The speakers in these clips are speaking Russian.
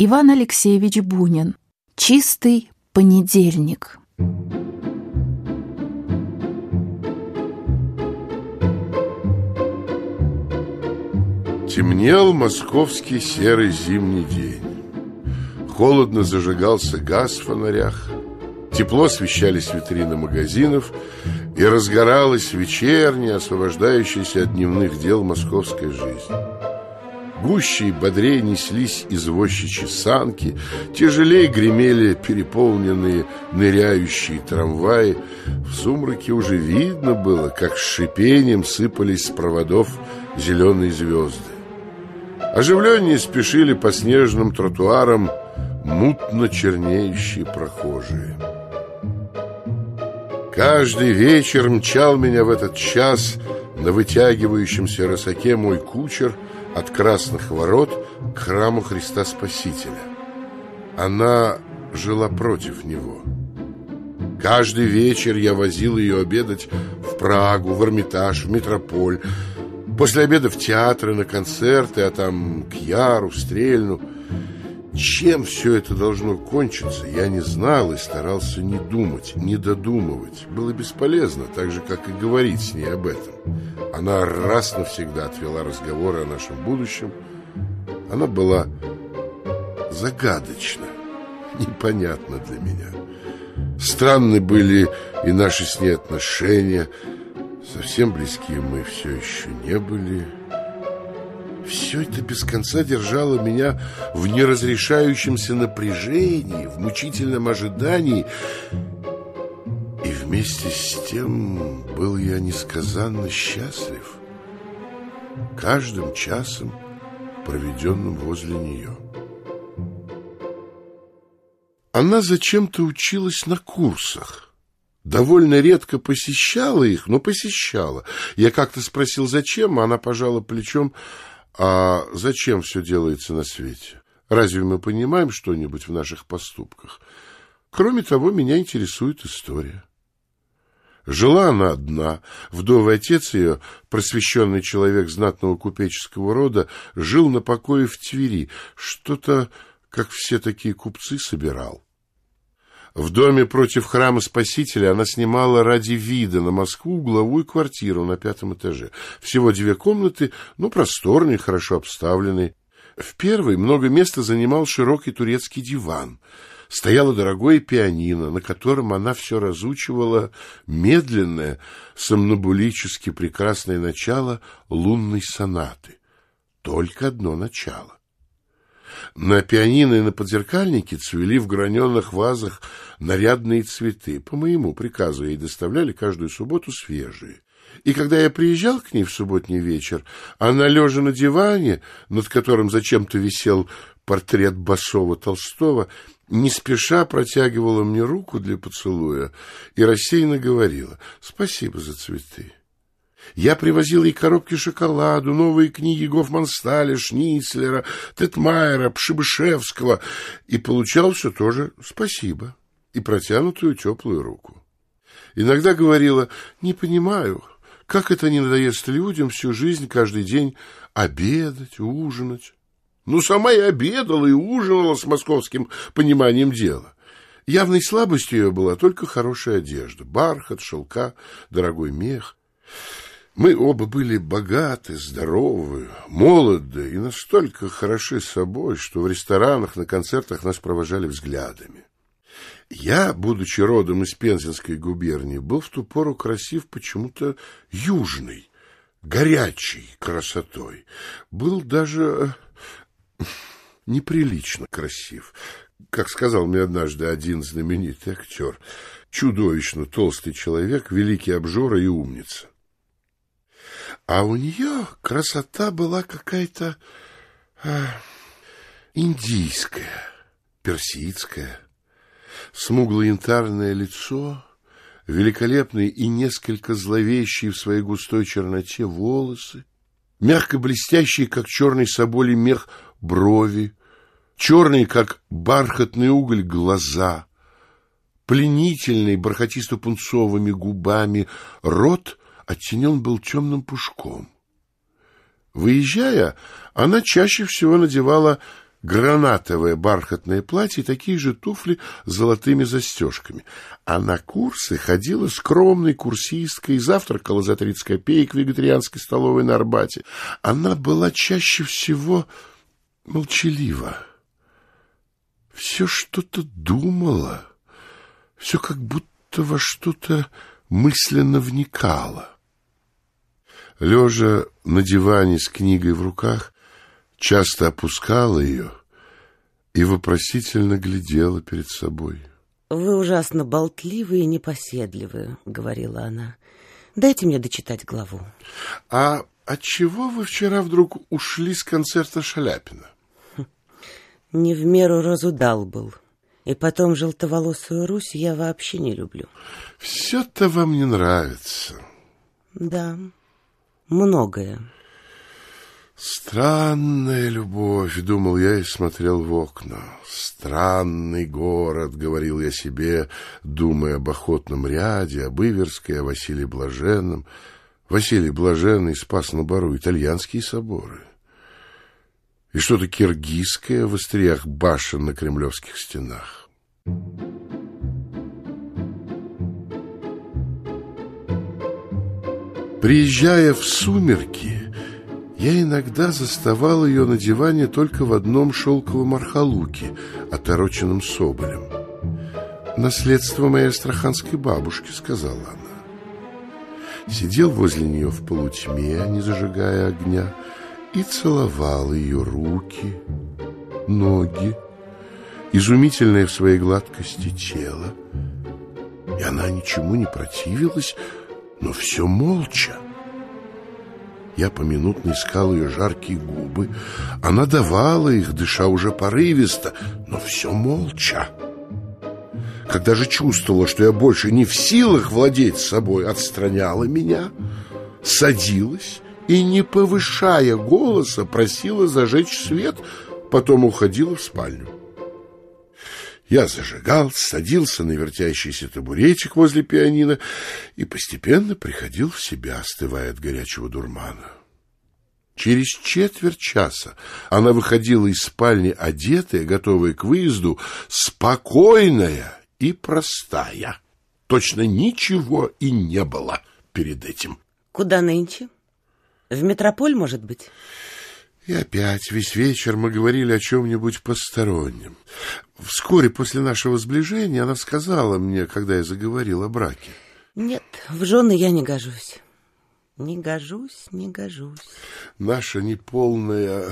Иван Алексеевич Бунин. Чистый понедельник. Темнел московский серый зимний день. Холодно зажигался газ в фонарях. Тепло освещались витрины магазинов, и разгоралась вечерняя, освобождающаяся от дневных дел московская жизнь. Гуще и бодрее неслись извозчичьи санки, тяжелее гремели переполненные ныряющие трамваи. В сумраке уже видно было, как с шипением сыпались с проводов зеленые звезды. Оживленнее спешили по снежным тротуарам мутно чернеющие прохожие. Каждый вечер мчал меня в этот час на вытягивающемся рысаке мой кучер от красных ворот к храму Христа Спасителя. Она жила против него. Каждый вечер я возил ее обедать в Прагу, в Эрмитаж, в Метрополь. После обеда в театры, на концерты, а там к Яру, в Стрельну – чем все это должно кончиться, я не знал и старался не думать, не додумывать. Было бесполезно, так же, как и говорить с ней об этом. Она раз навсегда отвела разговоры о нашем будущем. Она была загадочна, непонятна для меня. Странны были и наши с ней отношения. Совсем близкие мы все еще не были. Все это без конца держало меня в неразрешающемся напряжении, в мучительном ожидании. И вместе с тем был я несказанно счастлив каждым часом, проведенным возле нее. Она зачем-то училась на курсах. Довольно редко посещала их, но посещала. Я как-то спросил, зачем, а она пожала плечом, а зачем все делается на свете? Разве мы понимаем что-нибудь в наших поступках? Кроме того, меня интересует история. Жила она одна. Вдовый отец ее, просвещенный человек знатного купеческого рода, жил на покое в Твери. Что-то, как все такие купцы, собирал. В доме против храма Спасителя она снимала ради вида на Москву угловую квартиру на пятом этаже. Всего две комнаты, но просторные, хорошо обставленные. В первой много места занимал широкий турецкий диван. Стояло дорогое пианино, на котором она все разучивала медленное, сомнобулически прекрасное начало лунной сонаты. Только одно начало. На пианино и на подзеркальнике цвели в граненых вазах нарядные цветы. По моему приказу ей доставляли каждую субботу свежие. И когда я приезжал к ней в субботний вечер, она, лежа на диване, над которым зачем-то висел портрет Басова Толстого, не спеша протягивала мне руку для поцелуя и рассеянно говорила «Спасибо за цветы». Я привозил ей коробки шоколаду, новые книги Гофмансталя, Шницлера, Тетмайера, Пшибышевского и получал все тоже спасибо и протянутую теплую руку. Иногда говорила, не понимаю, как это не надоест людям всю жизнь каждый день обедать, ужинать. Ну, сама и обедала, и ужинала с московским пониманием дела. Явной слабостью ее была только хорошая одежда, бархат, шелка, дорогой мех. Мы оба были богаты, здоровы, молоды и настолько хороши собой, что в ресторанах, на концертах нас провожали взглядами. Я, будучи родом из Пензенской губернии, был в ту пору красив почему-то южной, горячей красотой. Был даже э, неприлично красив. Как сказал мне однажды один знаменитый актер, чудовищно толстый человек, великий обжора и умница. А у нее красота была какая-то а, индийская, персидская. Смугло-янтарное лицо, великолепные и несколько зловещие в своей густой черноте волосы, мягко блестящие, как черный соболий мех, брови, черные, как бархатный уголь, глаза, пленительные бархатисто-пунцовыми губами, рот оттенен был темным пушком. Выезжая, она чаще всего надевала гранатовое бархатное платье и такие же туфли с золотыми застежками. А на курсы ходила скромной курсисткой завтракала за 30 копеек в вегетарианской столовой на Арбате. Она была чаще всего молчалива. Все что-то думала, все как будто во что-то мысленно вникала. Лежа на диване с книгой в руках, часто опускала ее и вопросительно глядела перед собой. «Вы ужасно болтливые и непоседливые», — говорила она. «Дайте мне дочитать главу». «А отчего вы вчера вдруг ушли с концерта Шаляпина?» «Не в меру разудал был. И потом желтоволосую Русь я вообще не люблю». «Все-то вам не нравится». «Да, многое». Странная любовь, думал я и смотрел в окна. Странный город, говорил я себе, думая об охотном ряде, об Иверской, о Василии Блаженном. Василий Блаженный спас на бару итальянские соборы. И что-то киргизское в остриях башен на кремлевских стенах. Приезжая в сумерки, я иногда заставал ее на диване только в одном шелковом архалуке, отороченном соболем. «Наследство моей астраханской бабушки», — сказала она. Сидел возле нее в полутьме, не зажигая огня, и целовал ее руки, ноги, изумительное в своей гладкости тело. И она ничему не противилась, но все молча. Я поминутно искал ее жаркие губы. Она давала их, дыша уже порывисто, но все молча. Когда же чувствовала, что я больше не в силах владеть собой, отстраняла меня, садилась и, не повышая голоса, просила зажечь свет, потом уходила в спальню. Я зажигал, садился на вертящийся табуретик возле пианино и постепенно приходил в себя, остывая от горячего дурмана. Через четверть часа она выходила из спальни одетая, готовая к выезду, спокойная и простая. Точно ничего и не было перед этим. Куда нынче? В метрополь, может быть? И опять весь вечер мы говорили о чем-нибудь постороннем. Вскоре после нашего сближения она сказала мне, когда я заговорил о браке. Нет, в жены я не гожусь. Не гожусь, не гожусь. Наша неполная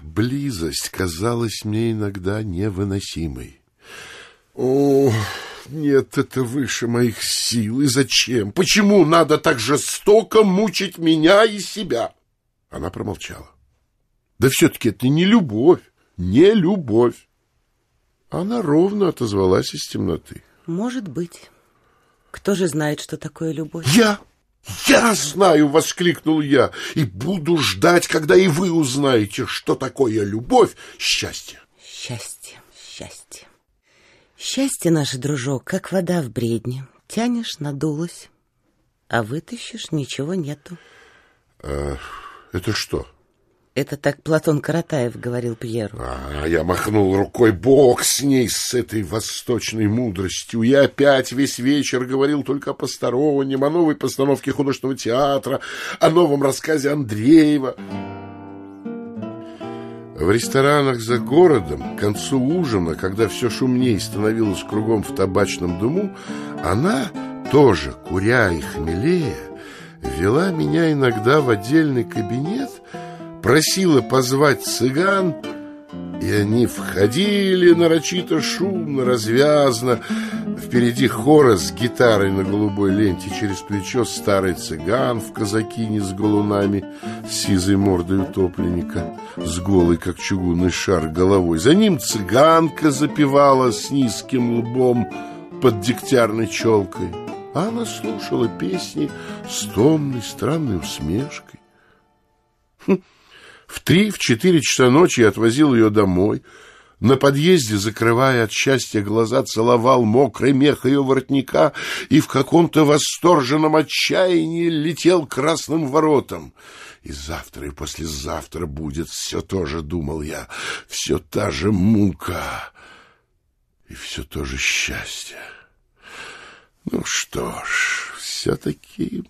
близость казалась мне иногда невыносимой. О, нет, это выше моих сил. И зачем? Почему надо так жестоко мучить меня и себя? Она промолчала. Да все-таки это не любовь, не любовь. Она ровно отозвалась из темноты. Может быть. Кто же знает, что такое любовь? Я! Я знаю, воскликнул я, и буду ждать, когда и вы узнаете, что такое любовь, счастье. Счастье, счастье. Счастье, наш дружок, как вода в бредне. Тянешь, надулась, а вытащишь, ничего нету. А, это что? Это так Платон Каратаев говорил Пьеру. А, я махнул рукой, бог с ней, с этой восточной мудростью. Я опять весь вечер говорил только о постороннем, о новой постановке художественного театра, о новом рассказе Андреева. В ресторанах за городом, к концу ужина, когда все шумнее становилось кругом в табачном дыму, она, тоже куря и хмелея, вела меня иногда в отдельный кабинет — просила позвать цыган, и они входили нарочито шумно, развязно. Впереди хора с гитарой на голубой ленте, через плечо старый цыган в казакине с голунами, с сизой мордой утопленника, с голой, как чугунный шар, головой. За ним цыганка запевала с низким лбом под дегтярной челкой. Она слушала песни с томной, странной усмешкой. Хм. В три, в четыре часа ночи я отвозил ее домой. На подъезде, закрывая от счастья глаза, целовал мокрый мех ее воротника и в каком-то восторженном отчаянии летел красным воротам. И завтра, и послезавтра будет все то же, думал я, все та же мука и все то же счастье. Ну что ж, все-таки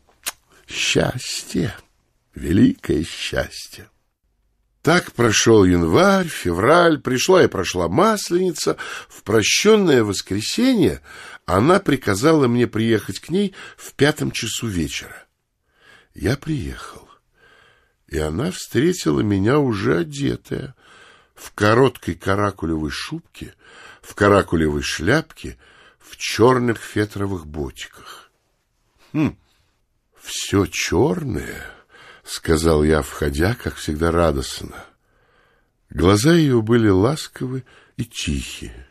счастье, великое счастье. Так прошел январь, февраль, пришла и прошла масленица. В прощенное воскресенье она приказала мне приехать к ней в пятом часу вечера. Я приехал, и она встретила меня уже одетая, в короткой каракулевой шубке, в каракулевой шляпке, в черных фетровых ботиках. Хм, все черное —— сказал я, входя, как всегда, радостно. Глаза ее были ласковы и тихие.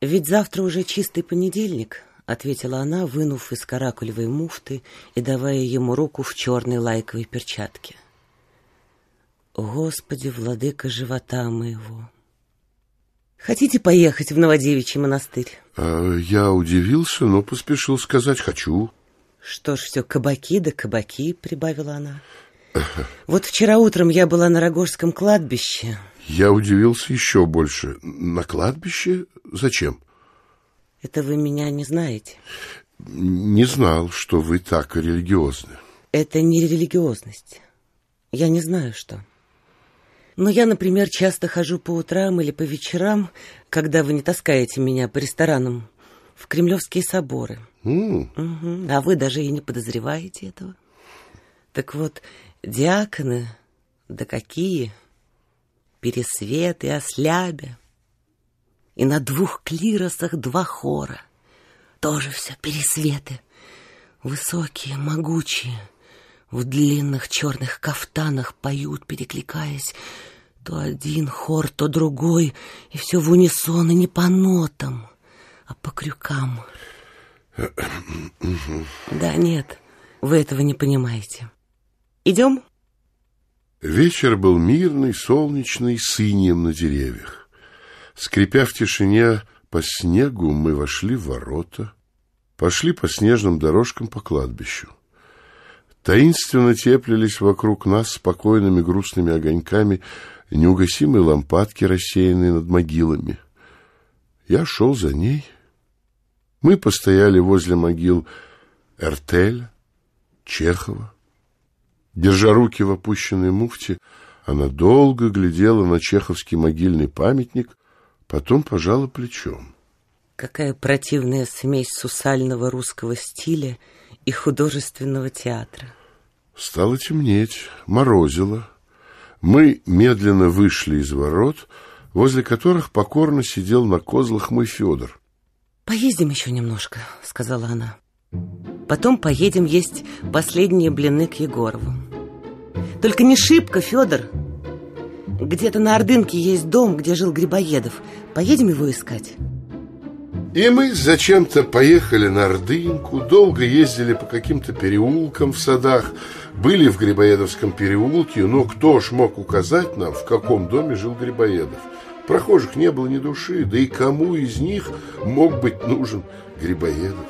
«Ведь завтра уже чистый понедельник», — ответила она, вынув из каракулевой муфты и давая ему руку в черной лайковой перчатке. «Господи, владыка живота моего!» «Хотите поехать в Новодевичий монастырь?» а, Я удивился, но поспешил сказать «хочу». «Что ж, все кабаки да кабаки», — прибавила она. Вот вчера утром я была на Рогожском кладбище. Я удивился еще больше. На кладбище? Зачем? Это вы меня не знаете? Не знал, что вы так религиозны. Это не религиозность. Я не знаю, что. Но я, например, часто хожу по утрам или по вечерам, когда вы не таскаете меня по ресторанам, в кремлевские соборы. Mm. Угу. А вы даже и не подозреваете этого. Так вот, Диаконы, да какие, Пересвет и Ослябя. И на двух клиросах два хора. Тоже все пересветы. Высокие, могучие, в длинных черных кафтанах поют, перекликаясь. То один хор, то другой, и все в унисон, и не по нотам, а по крюкам. Да нет, вы этого не понимаете. Идем? Вечер был мирный, солнечный, с на деревьях. Скрипя в тишине по снегу, мы вошли в ворота, пошли по снежным дорожкам по кладбищу. Таинственно теплились вокруг нас спокойными грустными огоньками неугасимые лампадки, рассеянные над могилами. Я шел за ней. Мы постояли возле могил Эртеля, Чехова, Держа руки в опущенной муфте, она долго глядела на чеховский могильный памятник, потом пожала плечом. Какая противная смесь сусального русского стиля и художественного театра. Стало темнеть, морозило. Мы медленно вышли из ворот, возле которых покорно сидел на козлах мой Федор. «Поездим еще немножко», — сказала она. Потом поедем есть последние блины к Егорову. Только не шибко, Федор. Где-то на Ордынке есть дом, где жил Грибоедов. Поедем его искать. И мы зачем-то поехали на Ордынку, долго ездили по каким-то переулкам в садах, были в Грибоедовском переулке, но кто ж мог указать нам, в каком доме жил Грибоедов? Прохожих не было ни души, да и кому из них мог быть нужен Грибоедов?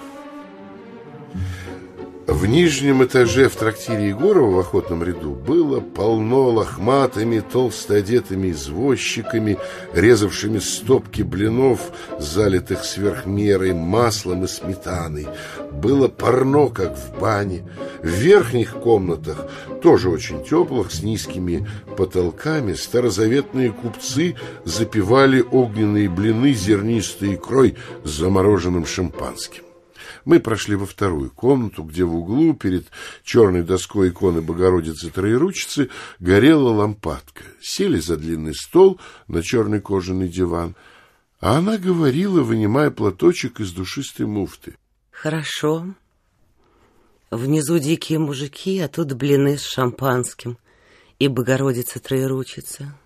В нижнем этаже в трактире Егорова в охотном ряду было полно лохматыми, толсто одетыми извозчиками, резавшими стопки блинов, залитых сверхмерой маслом и сметаной. Было парно, как в бане. В верхних комнатах, тоже очень теплых, с низкими потолками, старозаветные купцы запивали огненные блины зернистой икрой с замороженным шампанским. Мы прошли во вторую комнату, где в углу перед черной доской иконы Богородицы Троеручицы горела лампадка. Сели за длинный стол на черный кожаный диван, а она говорила, вынимая платочек из душистой муфты. Хорошо. Внизу дикие мужики, а тут блины с шампанским и Богородица Троеручица.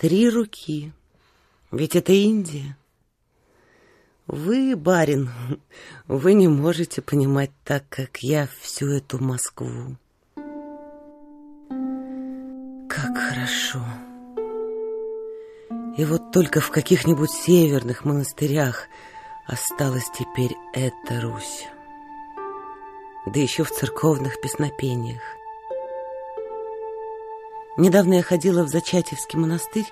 Три руки. Ведь это Индия. Вы, барин, вы не можете понимать так, как я всю эту Москву. Как хорошо. И вот только в каких-нибудь северных монастырях осталась теперь эта Русь. Да еще в церковных песнопениях. Недавно я ходила в Зачатевский монастырь.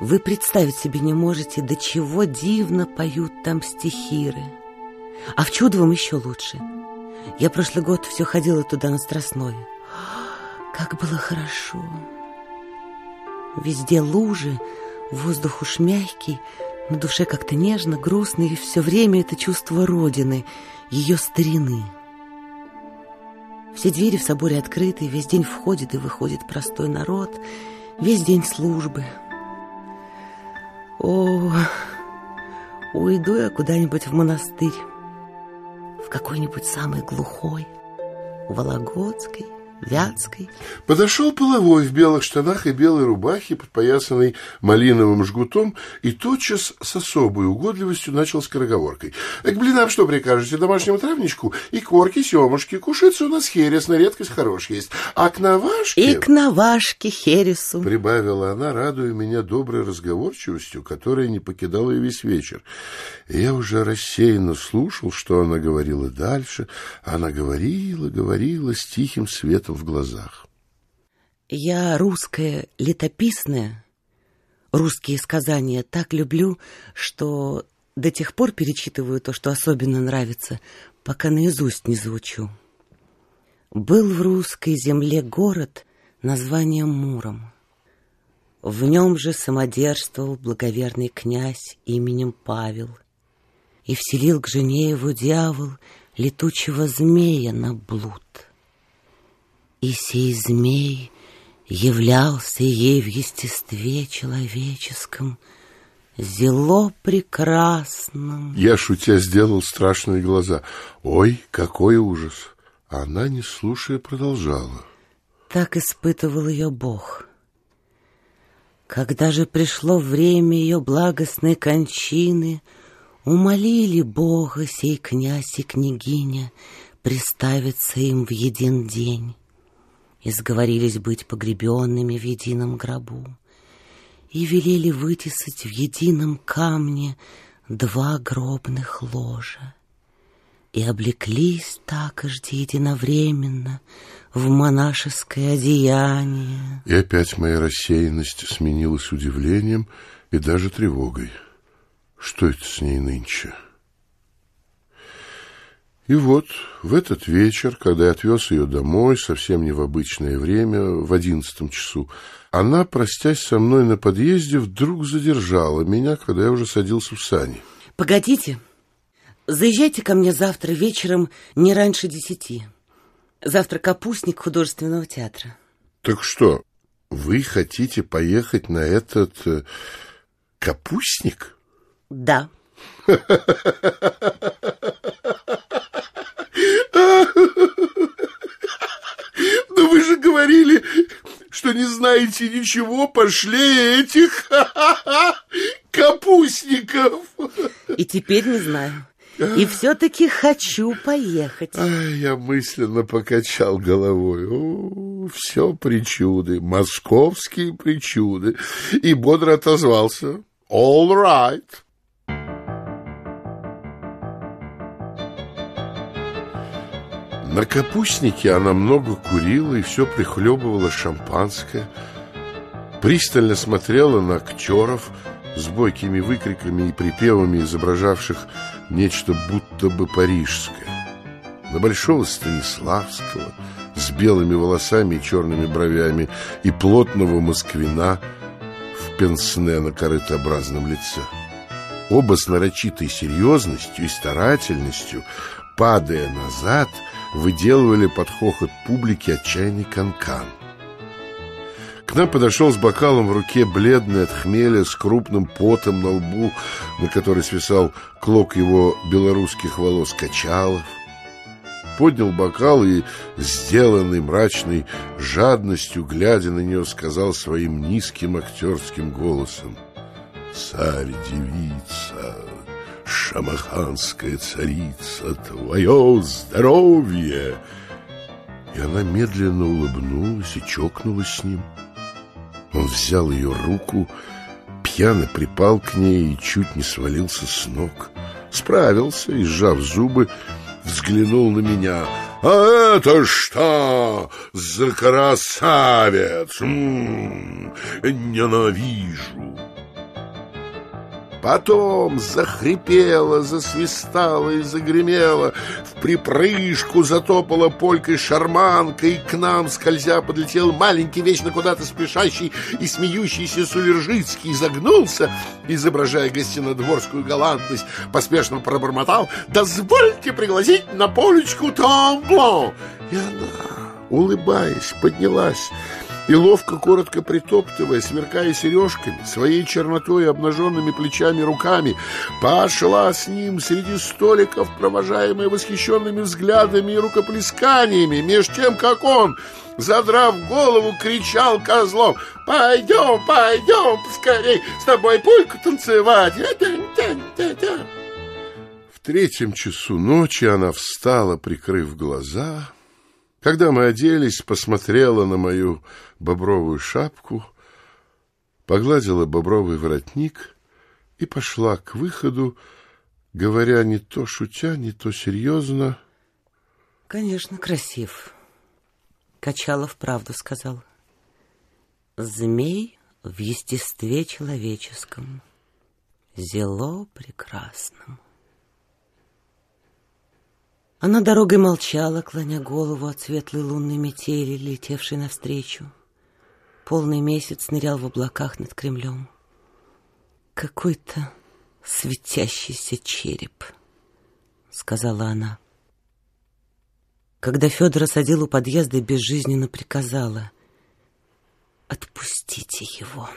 Вы представить себе не можете, до чего дивно поют там стихиры. А в Чудовом еще лучше. Я прошлый год все ходила туда на Страстное. Как было хорошо. Везде лужи, воздух уж мягкий, на душе как-то нежно, грустно, и все время это чувство Родины, ее старины. Все двери в соборе открыты, весь день входит и выходит простой народ, весь день службы. О, уйду я куда-нибудь в монастырь, в какой-нибудь самый глухой, Вологодской, Вятской. Подошел половой в белых штанах и белой рубахе, подпоясанной малиновым жгутом, и тотчас с особой угодливостью начал скороговоркой. «К блинам что прикажете? Домашнему травничку? И корки, семушки. Кушается у нас херес, на редкость хорош есть. А к навашке...» «И к навашке хересу», — прибавила она, радуя меня доброй разговорчивостью, которая не покидала ее весь вечер. И я уже рассеянно слушал, что она говорила дальше. Она говорила, говорила с тихим светом в глазах. Я русская летописная, русские сказания так люблю, что до тех пор перечитываю то, что особенно нравится, пока наизусть не заучу. Был в русской земле город названием Муром. В нем же самодержствовал благоверный князь именем Павел и вселил к жене его дьявол летучего змея на блуд. И сей змей являлся ей в естестве человеческом, зело прекрасным. Я, шутя, сделал страшные глаза. Ой, какой ужас! Она, не слушая, продолжала. Так испытывал ее Бог. Когда же пришло время ее благостной кончины, умолили Бога сей князь и княгиня приставиться им в един день и сговорились быть погребенными в едином гробу, и велели вытесать в едином камне два гробных ложа, и облеклись такожди единовременно в монашеское одеяние. И опять моя рассеянность сменилась удивлением и даже тревогой. Что это с ней нынче? — и вот в этот вечер, когда я отвез ее домой, совсем не в обычное время, в одиннадцатом часу, она, простясь со мной на подъезде, вдруг задержала меня, когда я уже садился в сани. Погодите, заезжайте ко мне завтра вечером не раньше десяти. Завтра капустник художественного театра. Так что, вы хотите поехать на этот э, капустник? Да. Но вы же говорили, что не знаете ничего пошлее этих капустников. И теперь не знаю. И все-таки хочу поехать. Ай, я мысленно покачал головой. О, все причуды, московские причуды. И бодро отозвался. All right. На капустнике она много курила и все прихлебывала шампанское, пристально смотрела на актеров с бойкими выкриками и припевами, изображавших нечто будто бы парижское, на большого Станиславского с белыми волосами и черными бровями и плотного москвина в пенсне на корытообразном лице. Оба с нарочитой серьезностью и старательностью, падая назад – выделывали под хохот публики отчаянный канкан. К нам подошел с бокалом в руке бледный от хмеля с крупным потом на лбу, на который свисал клок его белорусских волос Качалов. Поднял бокал и, сделанный мрачной жадностью, глядя на нее, сказал своим низким актерским голосом «Царь-девица, шамаханская царица, твое здоровье!» И она медленно улыбнулась и чокнулась с ним. Он взял ее руку, пьяно припал к ней и чуть не свалился с ног. Справился и, сжав зубы, взглянул на меня. «А это что за красавец? М -м ненавижу!» Потом захрипела, засвистала и загремела, в припрыжку затопала полькой шарманка, и к нам, скользя, подлетел маленький, вечно куда-то спешащий и смеющийся Сувержицкий, изогнулся, изображая гостинодворскую галантность, поспешно пробормотал «Дозвольте пригласить на полечку тамбло!» И она, улыбаясь, поднялась, и ловко, коротко притоптывая, сверкая сережками, своей чернотой и обнаженными плечами руками, пошла с ним среди столиков, провожаемая восхищенными взглядами и рукоплесканиями, меж тем, как он, задрав голову, кричал козлом «Пойдем, пойдем, скорей, с тобой пульку танцевать!» В третьем часу ночи она встала, прикрыв глаза, когда мы оделись, посмотрела на мою бобровую шапку, погладила бобровый воротник и пошла к выходу, говоря не то шутя, не то серьезно. Конечно, красив. Качалов правду сказал. Змей в естестве человеческом, зело прекрасном. Она дорогой молчала, клоня голову от светлой лунной метели, летевшей навстречу. Полный месяц нырял в облаках над Кремлем. Какой-то светящийся череп, сказала она. Когда Федор осадил у подъезда, безжизненно приказала «Отпустите его».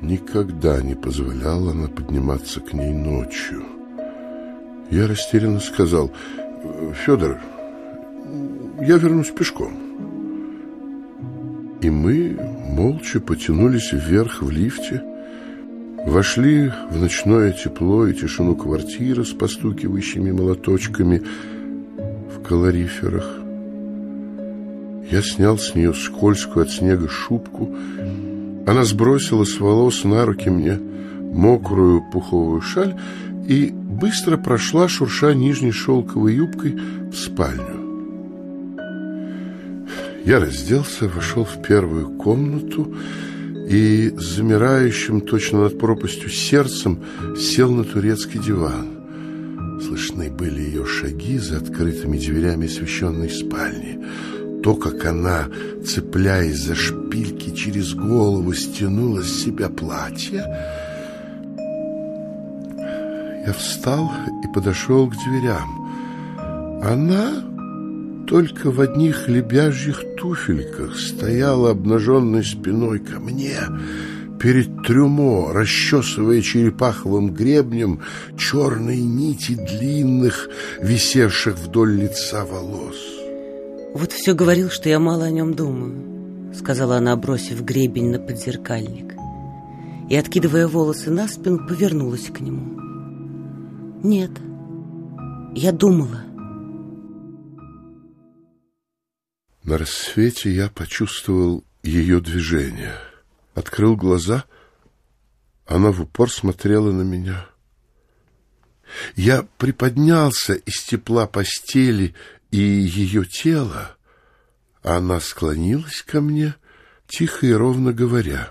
Никогда не позволяла она подниматься к ней ночью. Я растерянно сказал, «Федор, я вернусь пешком». И мы молча потянулись вверх в лифте, вошли в ночное тепло и тишину квартиры с постукивающими молоточками в колориферах. Я снял с нее скользкую от снега шубку. Она сбросила с волос на руки мне мокрую пуховую шаль и быстро прошла, шурша нижней шелковой юбкой, в спальню. Я разделся, вошел в первую комнату и с замирающим точно над пропастью сердцем сел на турецкий диван. Слышны были ее шаги за открытыми дверями освещенной спальни. То, как она, цепляясь за шпильки через голову, стянула с себя платье, я встал и подошел к дверям. Она только в одних лебяжьих туфельках стояла обнаженной спиной ко мне, перед трюмо, расчесывая черепаховым гребнем черные нити длинных, висевших вдоль лица волос. «Вот все говорил, что я мало о нем думаю», — сказала она, бросив гребень на подзеркальник. И, откидывая волосы на спину, повернулась к нему. Нет, я думала. На рассвете я почувствовал ее движение. Открыл глаза, она в упор смотрела на меня. Я приподнялся из тепла постели и ее тела, она склонилась ко мне, тихо и ровно говоря.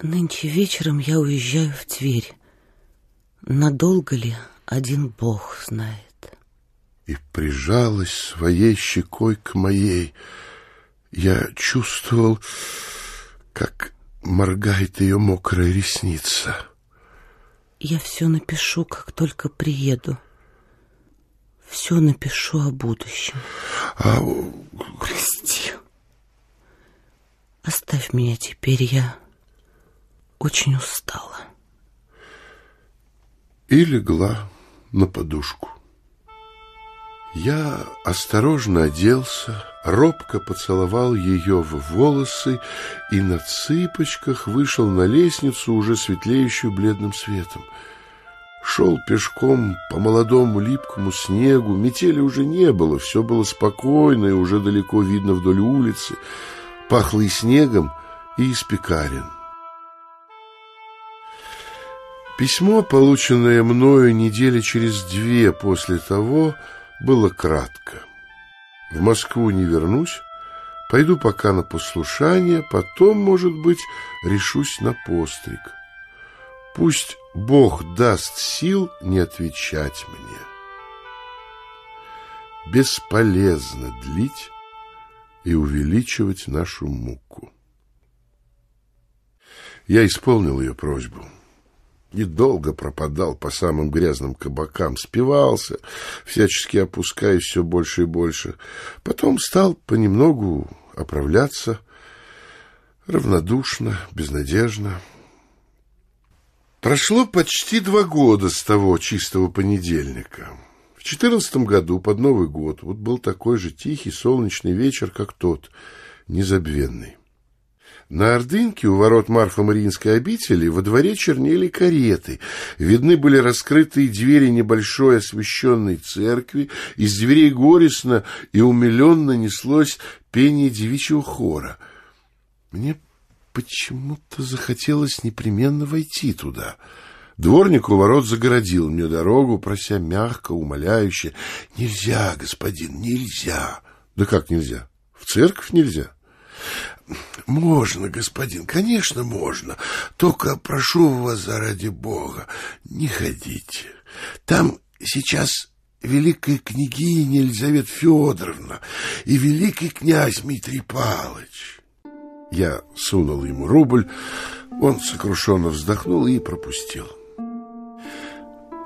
«Нынче вечером я уезжаю в Тверь. Надолго ли, один Бог знает. И прижалась своей щекой к моей. Я чувствовал, как моргает ее мокрая ресница. Я все напишу, как только приеду. Все напишу о будущем. А... Прости. Оставь меня теперь, я очень устала и легла на подушку. Я осторожно оделся, робко поцеловал ее в волосы и на цыпочках вышел на лестницу, уже светлеющую бледным светом. Шел пешком по молодому липкому снегу, метели уже не было, все было спокойно и уже далеко видно вдоль улицы, пахло и снегом, и из пекарен. Письмо, полученное мною недели через две после того, было кратко. В Москву не вернусь, пойду пока на послушание, потом, может быть, решусь на постриг. Пусть Бог даст сил не отвечать мне. Бесполезно длить и увеличивать нашу муку. Я исполнил ее просьбу. Недолго пропадал по самым грязным кабакам, спивался, всячески опускаясь все больше и больше. Потом стал понемногу оправляться, равнодушно, безнадежно. Прошло почти два года с того чистого понедельника. В четырнадцатом году, под Новый год, вот был такой же тихий солнечный вечер, как тот, незабвенный. На Ордынке у ворот Марфа-Мариинской обители во дворе чернели кареты. Видны были раскрытые двери небольшой освященной церкви. Из дверей горестно и умиленно неслось пение девичьего хора. Мне почему-то захотелось непременно войти туда. Дворник у ворот загородил мне дорогу, прося мягко, умоляюще. «Нельзя, господин, нельзя!» «Да как нельзя? В церковь нельзя?» «Можно, господин, конечно, можно. Только прошу вас, заради Бога, не ходите. Там сейчас великая княгиня Елизавета Федоровна и великий князь Дмитрий Павлович». Я сунул ему рубль, он сокрушенно вздохнул и пропустил.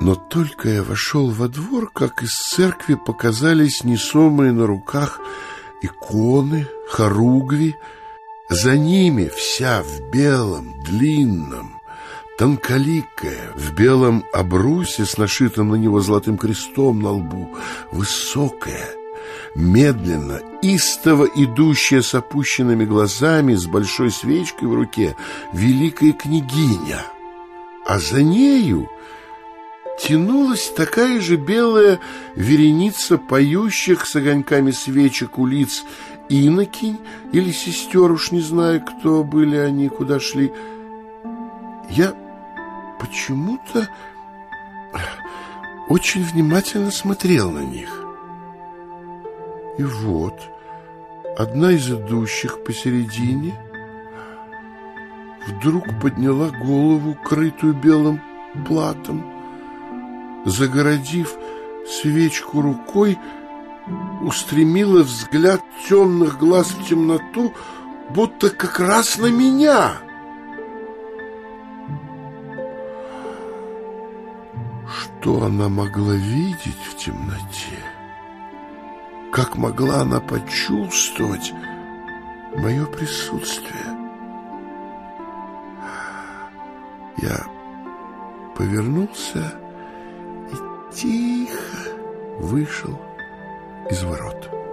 Но только я вошел во двор, как из церкви показались несомые на руках иконы, хоругви, за ними вся в белом, длинном, тонколикая, в белом обрусе с нашитым на него золотым крестом на лбу, высокая, медленно, истово идущая с опущенными глазами, с большой свечкой в руке, великая княгиня. А за нею тянулась такая же белая вереница поющих с огоньками свечек улиц инокинь или сестер, уж не знаю, кто были они, куда шли. Я почему-то очень внимательно смотрел на них. И вот одна из идущих посередине вдруг подняла голову, крытую белым платом, загородив свечку рукой, устремила взгляд темных глаз в темноту, будто как раз на меня. Что она могла видеть в темноте? Как могла она почувствовать мое присутствие? Я повернулся тихо вышел из ворот.